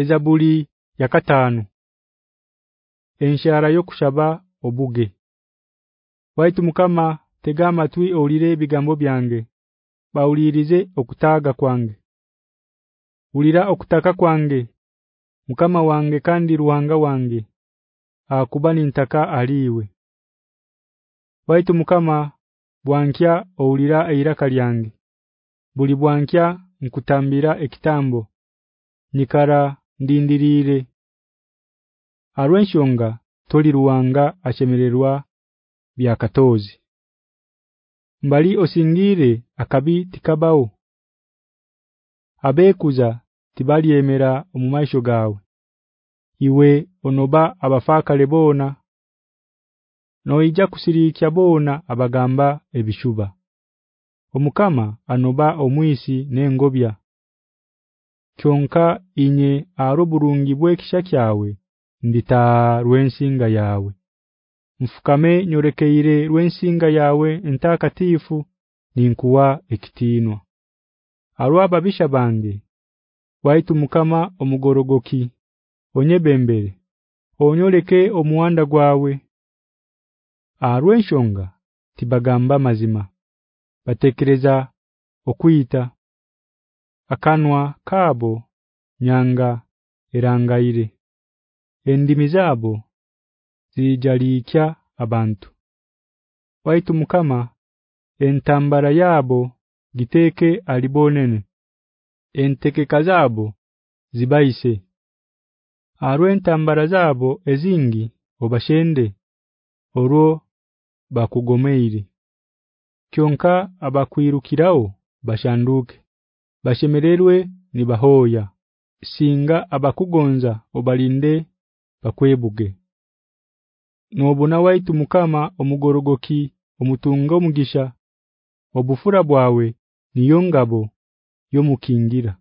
Ezabuli yakatanu Enshara yokushaba obuge Waitu mukama tegama twi olire bigambo byange baulirize okutaga kwange Ulira okutaka kwange mukama wange kandi ruwanga wange akubani ntaka aliwe Waitu mukama bwankya oulira eiraka lyange buli bwankya nkutambira ekitambo nikara ndindirire arwenshonga toli ruwanga akemererwa byakatozi mbali osingire akabi tikabao abekuza tibali emera omumaisho gawe iwe onoba abafaka lebona noija kusirikya bona abagamba ebishuba omukama anoba omwisi nengobya ne kyonka inye aruburungi bwekisha kyawe ndita rwensinga yawe mfukame nyorekeire rwensinga yawe ntakatifu ninkuwa ekitinwa arwababisha bange waitu mukama omugorogoki onyebembere onyoleke omuwanda gwawe arwenshonga tibagamba mazima batekereza okuyita akanwa kabo nyanga erangaire endimi zijalikya abantu waitu mukama entambara yabo giteke alibonene enteke zabo zibaise arwentambara zabo ezingi obashende olwo bakugomeire kyonka abakwirukirawo bashanduke bashemererwe nibahoya singa abakugonza obalinde bakwebuge nobona waitu mukama omugorogoki omutunga omugisha obufura bwawe niyo ngabo yomukingira